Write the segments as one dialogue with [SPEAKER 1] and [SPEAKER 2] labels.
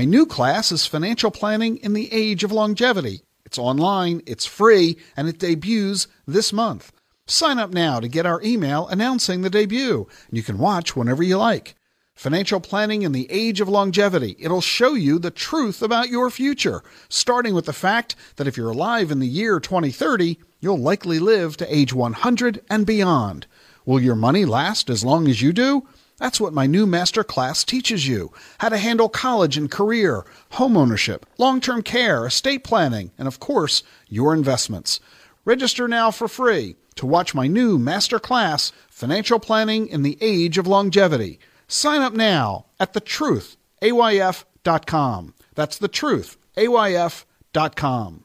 [SPEAKER 1] A new class is Financial Planning in the Age of Longevity. It's online, it's free, and it debuts this month. Sign up now to get our email announcing the debut, and you can watch whenever you like. Financial Planning in the Age of Longevity. It'll show you the truth about your future, starting with the fact that if you're alive in the year 2030, you'll likely live to age 100 and beyond. Will your money last as long as you do? That's what my new master class teaches you how to handle college and career, homeownership, long term care, estate planning, and of course, your investments. Register now for free to watch my new master class, Financial Planning in the Age of Longevity. Sign up now at thetruthayf.com. That's thetruthayf.com.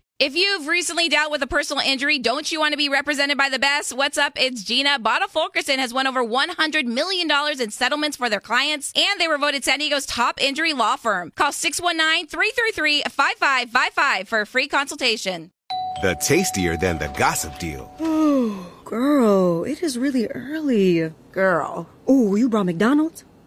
[SPEAKER 2] If you've recently dealt with a personal injury, don't you want to be represented by the best? What's up? It's Gina. Botta Fulkerson has won over $100 million in settlements for their clients, and they were voted San Diego's top injury law firm. Call 619-333-5555 for a free consultation.
[SPEAKER 3] The tastier than the gossip deal.
[SPEAKER 4] Ooh, girl, it is really early.
[SPEAKER 5] Girl.
[SPEAKER 4] Ooh, you brought McDonald's?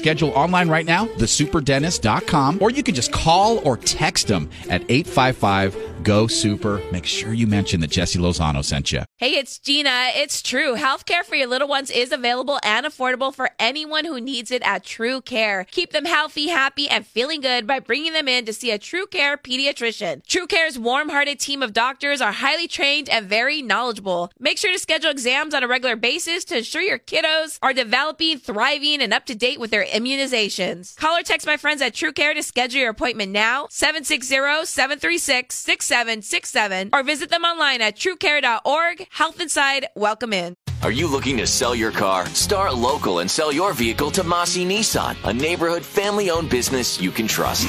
[SPEAKER 6] Schedule online right now, thesuperdentist.com, or you can just call or text them at 855 GO SUPER. Make sure you mention that Jesse Lozano sent you.
[SPEAKER 2] Hey, it's Gina. It's true. Healthcare for your little ones is available and affordable for anyone who needs it at True Care. Keep them healthy, happy, and feeling good by bringing them in to see a True Care pediatrician. True Care's warm hearted team of doctors are highly trained and very knowledgeable. Make sure to schedule exams on a regular basis to ensure your kiddos are developing, thriving, and up to date with their immunizations. Call or text my friends at True Care to schedule your appointment now, 760-736-6767, or visit them online at truecare.org. Health Inside, welcome in.
[SPEAKER 7] Are you looking to sell your car? Start local and sell your vehicle to Mossy Nissan, a neighborhood family owned business you can trust.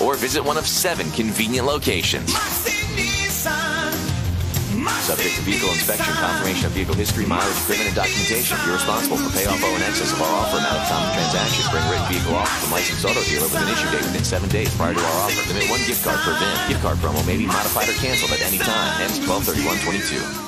[SPEAKER 7] or visit one of seven convenient locations. Subject to vehicle inspection, confirmation of vehicle history, mileage, equipment, and documentation. If you're responsible for payoff owe in excess of our offer amount of time of transaction, bring written vehicle off from licensed auto dealer with an issue date within seven days prior to our offer. Limit one gift card per VIN. Gift card promo may be modified or canceled at any time. Ends 12 22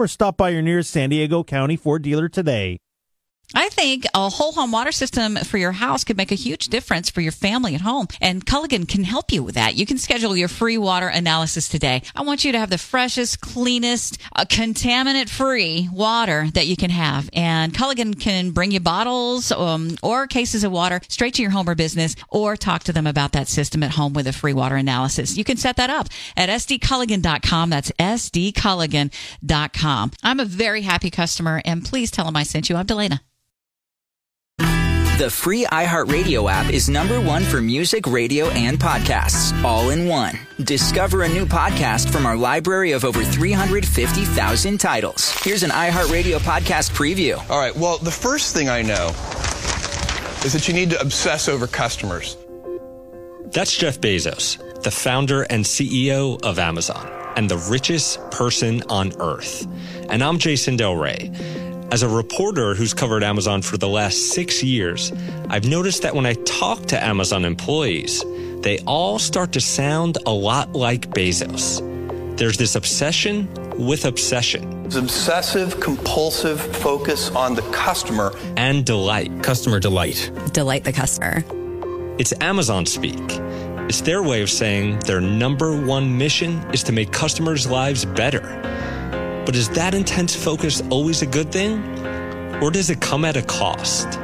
[SPEAKER 5] or stop by your nearest San Diego County Ford dealer today.
[SPEAKER 8] I think a whole home water system for your house could make a huge difference for your family at home. And Culligan can help you with that. You can schedule your free water analysis today. I want you to have the freshest, cleanest, uh, contaminant free water that you can have. And Culligan can bring you bottles um, or cases of water straight to your home or business or talk to them about that system at home with a free water analysis. You can set that up at sdculligan.com. That's sdculligan.com. I'm a very happy customer and please tell them I sent you. I'm Delana.
[SPEAKER 9] The free iHeartRadio app is number one for music, radio, and podcasts, all in one. Discover a new podcast from our library of over 350,000 titles. Here's an iHeartRadio podcast preview.
[SPEAKER 10] All right, well, the first thing I know is that you need to obsess over customers.
[SPEAKER 11] That's Jeff Bezos, the founder and CEO of Amazon, and the richest person on earth. And I'm Jason Del Rey. As a reporter who's covered Amazon for the last six years, I've noticed that when I talk to Amazon employees, they all start to sound a lot like Bezos. There's this obsession with obsession.
[SPEAKER 10] It's obsessive, compulsive focus on the customer.
[SPEAKER 11] And delight.
[SPEAKER 12] Customer delight.
[SPEAKER 13] Delight the customer.
[SPEAKER 11] It's Amazon speak. It's their way of saying their number one mission is to make customers' lives better. But is that intense focus always a good thing? Or does it come at a cost?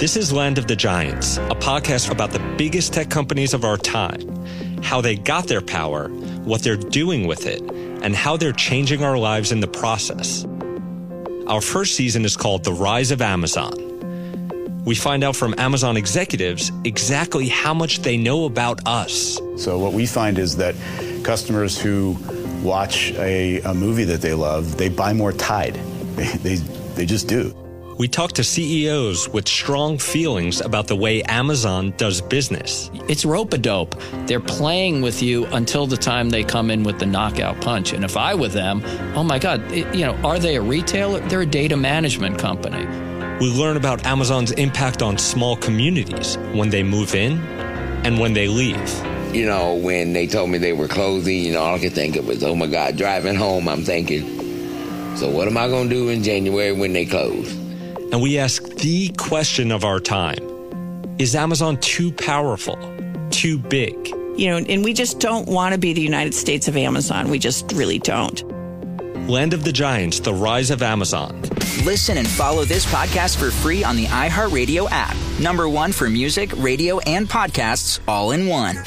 [SPEAKER 11] This is Land of the Giants, a podcast about the biggest tech companies of our time, how they got their power, what they're doing with it, and how they're changing our lives in the process. Our first season is called The Rise of Amazon. We find out from Amazon executives exactly how much they know about us.
[SPEAKER 14] So, what we find is that customers who watch a, a movie that they love, they buy more Tide. They, they, they just do.
[SPEAKER 11] We talk to CEOs with strong feelings about the way Amazon does business.
[SPEAKER 12] It's rope a dope. They're playing with you until the time they come in with the knockout punch. And if I were them, oh my God, it, you know, are they a retailer? They're a data management company.
[SPEAKER 11] We learn about Amazon's impact on small communities when they move in and when they leave.
[SPEAKER 15] You know, when they told me they were closing, you know, all I could think of was, oh my God, driving home, I'm thinking, so what am I going to do in January when they close?
[SPEAKER 11] And we ask the question of our time Is Amazon too powerful, too big?
[SPEAKER 16] You know, and we just don't want to be the United States of Amazon. We just really don't.
[SPEAKER 11] Land of the Giants, The Rise of Amazon.
[SPEAKER 9] Listen and follow this podcast for free on the iHeartRadio app. Number one for music, radio, and podcasts all in one.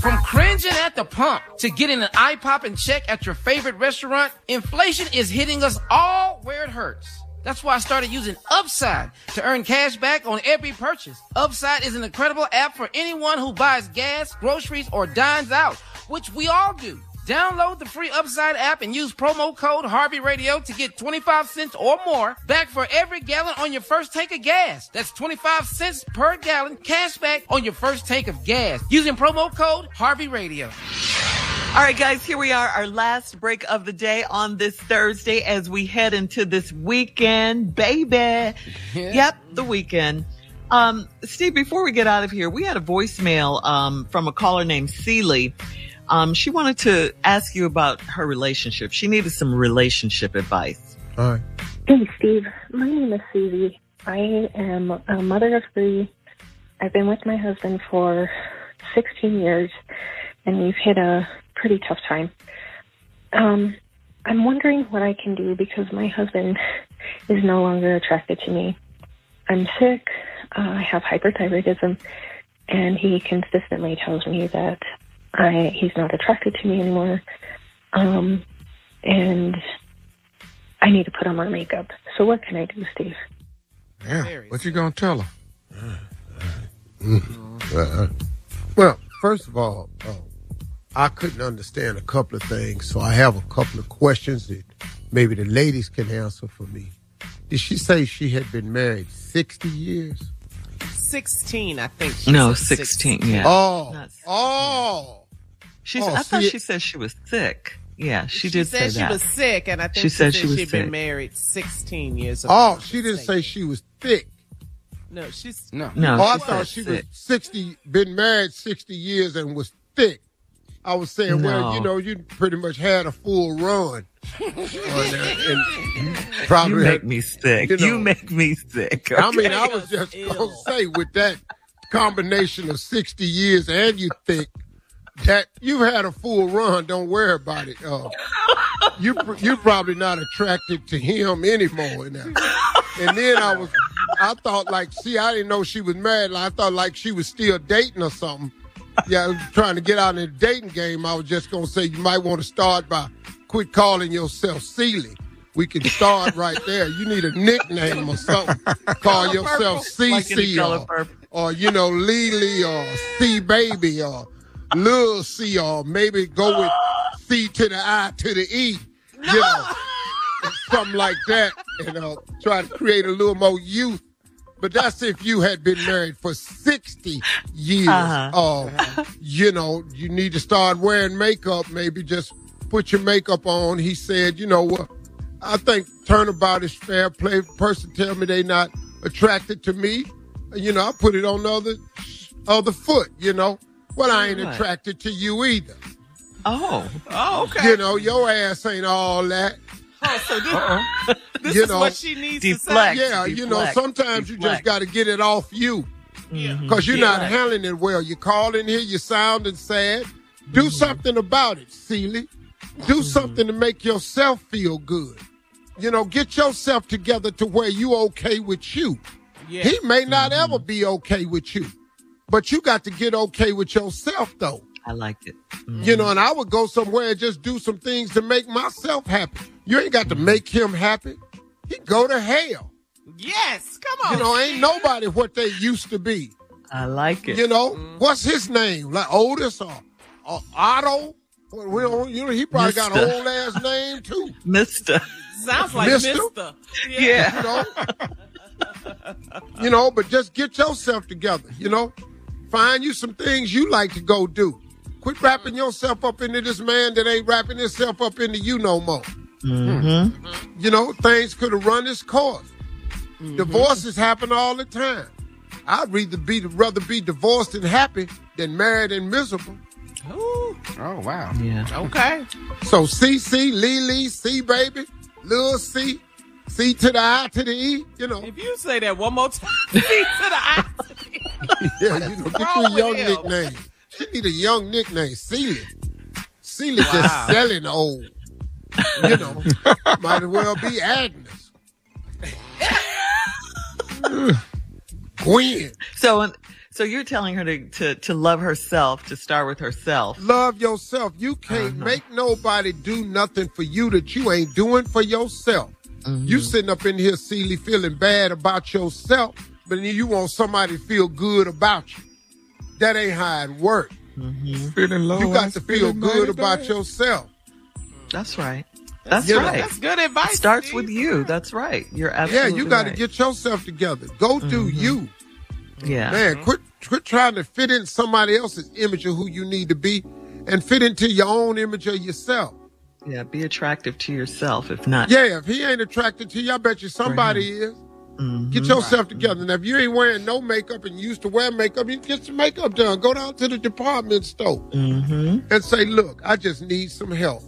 [SPEAKER 17] From cringing at the pump to getting an eye popping check at your favorite restaurant, inflation is hitting us all where it hurts. That's why I started using Upside to earn cash back on every purchase. Upside is an incredible app for anyone who buys gas, groceries, or dines out, which we all do. Download the free Upside app and use promo code Harvey Radio to get 25 cents or more back for every gallon on your first tank of gas. That's 25 cents per gallon cash back on your first tank of gas using promo code Harvey Radio.
[SPEAKER 18] All right, guys, here we are, our last break of the day on this Thursday as we head into this weekend, baby. Yeah. Yep, the weekend. Um, Steve, before we get out of here, we had a voicemail um, from a caller named Celie. Um, she wanted to ask you about her relationship. She needed some relationship advice.
[SPEAKER 19] All right. Hey, Steve. My name is Susie. I am a mother of three. I've been with my husband for 16 years, and we've hit a pretty tough time. Um, I'm wondering what I can do because my husband is no longer attracted to me. I'm sick. Uh, I have hyperthyroidism, and he consistently tells me that I he's not attracted to me anymore. Um, and I need to put on more makeup. So what can I do, Steve?
[SPEAKER 20] Yeah, what you gonna tell him? well, first of all, uh, I couldn't understand a couple of things, so I have a couple of questions that maybe the ladies can answer for me. Did she say she had been married 60 years?
[SPEAKER 21] 16, I think. She
[SPEAKER 18] No,
[SPEAKER 21] said
[SPEAKER 18] 16, yeah.
[SPEAKER 20] Oh,
[SPEAKER 18] Not-
[SPEAKER 20] oh.
[SPEAKER 18] She's,
[SPEAKER 20] Oh,
[SPEAKER 18] I thought
[SPEAKER 20] see-
[SPEAKER 18] she said she was sick. Yeah, she,
[SPEAKER 21] She
[SPEAKER 18] did
[SPEAKER 21] said
[SPEAKER 18] say
[SPEAKER 21] she
[SPEAKER 18] that.
[SPEAKER 21] was sick, and I think
[SPEAKER 18] She
[SPEAKER 21] she,
[SPEAKER 18] said
[SPEAKER 21] said
[SPEAKER 18] she was
[SPEAKER 21] she'd been married 16 years. if
[SPEAKER 20] Oh, she didn't say she was thick.
[SPEAKER 21] No, she's
[SPEAKER 20] No.
[SPEAKER 18] No,
[SPEAKER 20] oh, I thought she
[SPEAKER 18] sick.
[SPEAKER 20] was 60, been married 60 years and was thick. I was saying, well, you know, you pretty much had a full run. on that, and you probably
[SPEAKER 18] you make
[SPEAKER 20] had-
[SPEAKER 18] me sick.
[SPEAKER 20] you
[SPEAKER 18] You, make me sick.
[SPEAKER 20] I mean. I was just gonna say with that combination of sixty years and you think that you've had a full run. Don't worry about it. Uh, you you're probably not attracted to him anymore. And, and then I was, I thought like, see, I didn't know she was married. I thought like she was still dating or something. Yeah, I was trying to get out in the dating game. I was just gonna say you might want to start by quit calling yourself Sealy. We can start right there. You need a nickname or something. Call yourself
[SPEAKER 18] Like in
[SPEAKER 20] CC
[SPEAKER 18] color
[SPEAKER 20] or, or you know Lily or C Baby or Lil C or maybe go with C to the I to the E. You know, something like that, and uh, try to create a little more youth. But that's if you had been married for 60 years.
[SPEAKER 18] Uh-huh.
[SPEAKER 20] Uh, you know, you need to start wearing makeup. Maybe just put your makeup on. He said, you know what? I think turnabout is fair play. Person tell me they not attracted to me. You know, I put it on the other, other foot, you know. Well, I ain't attracted to you either.
[SPEAKER 18] Oh,
[SPEAKER 21] Oh, okay.
[SPEAKER 20] You know, your ass ain't all that.
[SPEAKER 21] Oh, so this, uh-uh. this
[SPEAKER 20] You
[SPEAKER 21] is
[SPEAKER 20] know,
[SPEAKER 21] what she needs
[SPEAKER 18] deflect.
[SPEAKER 21] to say.
[SPEAKER 20] Yeah, you know,
[SPEAKER 18] Deflect.
[SPEAKER 20] sometimes you just got to get it off you
[SPEAKER 21] Yeah. Mm-hmm.
[SPEAKER 20] because you're not handling it well. You call in here, you sounding sad. Do mm-hmm. something about it, Seely. Do mm-hmm. something to make yourself feel good. You know, get yourself together to where you okay with you.
[SPEAKER 21] Yeah.
[SPEAKER 20] He may not ever be okay with you, but you got to get okay with yourself though.
[SPEAKER 18] I like it.
[SPEAKER 20] You know, and I would go somewhere and just do some things to make myself happy. You ain't got to make him happy. He go to hell.
[SPEAKER 21] Yes, come on.
[SPEAKER 20] You know, ain't nobody what they used to be.
[SPEAKER 18] I like it.
[SPEAKER 20] You know, what's his name? Like Otis or, or Otto? Well, we don't, you know, he probably got a old ass name too.
[SPEAKER 18] Mister.
[SPEAKER 21] Sounds like
[SPEAKER 20] Mister?
[SPEAKER 21] Mister.
[SPEAKER 18] Yeah.
[SPEAKER 20] You know, you know, but just get yourself together. You know, find you some things you like to go do. Quit wrapping yourself up into this man that ain't wrapping himself up into you no more.
[SPEAKER 18] Mm-hmm.
[SPEAKER 20] You know, things could have run its course. Divorces happen all the time. I'd rather be rather be divorced and happy than married and miserable.
[SPEAKER 21] Ooh,
[SPEAKER 20] Oh wow.
[SPEAKER 18] Yeah.
[SPEAKER 21] okay.
[SPEAKER 20] So CC, Lily, C baby, Lil C, C to the I to the E. You know,
[SPEAKER 21] If you say that one more time, C to the I.
[SPEAKER 20] yeah, you know, get you a young
[SPEAKER 21] him?
[SPEAKER 20] nickname. She need a young nickname, Celie. Celie
[SPEAKER 21] Wow.
[SPEAKER 20] just selling old. You know, might as well be Agnes. Gwen.
[SPEAKER 18] So, so you're telling her to, to, to love herself, to start with herself.
[SPEAKER 20] Love yourself. You can't
[SPEAKER 18] Uh-huh.
[SPEAKER 20] make nobody do nothing for you that you ain't doing for yourself.
[SPEAKER 18] Mm-hmm.
[SPEAKER 20] You sitting up in here, Celie, feeling bad about yourself, but then you want somebody to feel good about you. That ain't how it works. Feeling low. You got to feel good about yourself.
[SPEAKER 18] That's right. That's
[SPEAKER 20] You know,
[SPEAKER 18] right.
[SPEAKER 21] That's good advice.
[SPEAKER 18] It starts with you. That's right. You're absolutely Yeah,
[SPEAKER 20] you got to
[SPEAKER 18] right.
[SPEAKER 20] get yourself together. Go do you.
[SPEAKER 18] Yeah.
[SPEAKER 20] Man, quit quit trying to fit in somebody else's image of who you need to be and fit into your own image of yourself.
[SPEAKER 18] Yeah, be attractive to yourself. If not,
[SPEAKER 20] Yeah, if he ain't attracted to you, I bet you somebody is.
[SPEAKER 18] Mm-hmm.
[SPEAKER 20] Get yourself together. Now, if you ain't wearing no makeup and you used to wear makeup, you get some makeup done. Go down to the department store
[SPEAKER 18] Mm-hmm.
[SPEAKER 20] and say, look, I just need some help.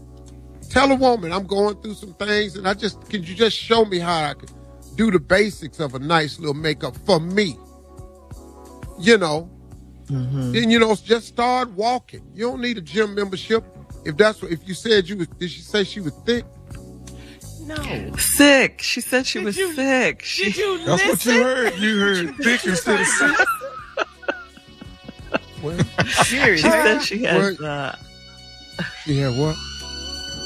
[SPEAKER 20] Tell a woman I'm going through some things and I just, could you just show me how I could do the basics of a nice little makeup for me? You know,
[SPEAKER 18] Mm-hmm.
[SPEAKER 20] then, you know, just start walking. You don't need a gym membership. If that's what, if you said you was, did she say she was thick?
[SPEAKER 21] No.
[SPEAKER 18] sick. She said she was sick. She,
[SPEAKER 21] Did you
[SPEAKER 20] That's what you heard. You heard thick instead of sick.
[SPEAKER 18] she said she had. Uh,
[SPEAKER 20] She had what?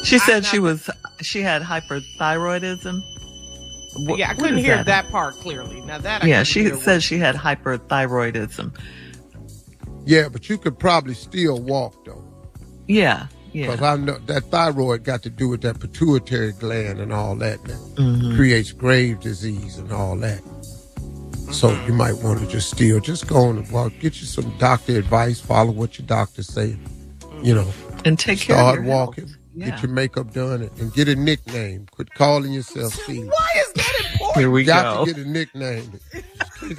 [SPEAKER 18] She said she was. She had hyperthyroidism. Wh-
[SPEAKER 21] yeah, I couldn't hear
[SPEAKER 18] that?
[SPEAKER 21] that? part clearly. Now that I
[SPEAKER 20] Yeah,
[SPEAKER 21] couldn't
[SPEAKER 20] she said
[SPEAKER 18] she had hyperthyroidism.
[SPEAKER 20] Yeah, but you could probably still walk though.
[SPEAKER 18] Yeah, yeah.
[SPEAKER 20] Because I know that thyroid got to do with that pituitary gland and all that. That
[SPEAKER 18] Mhm.
[SPEAKER 20] creates grave disease and all that. So you might want to just still just go on and walk, get you some doctor advice, follow what your doctor say, you know,
[SPEAKER 18] and take care of
[SPEAKER 20] start
[SPEAKER 18] your health.
[SPEAKER 20] Walking,
[SPEAKER 18] Yeah.
[SPEAKER 20] get your makeup done, and- and get a nickname. Quit calling yourself Steve.
[SPEAKER 21] Why is that important?
[SPEAKER 20] Here
[SPEAKER 18] we
[SPEAKER 20] got
[SPEAKER 18] go.
[SPEAKER 20] to get a nickname. Can't have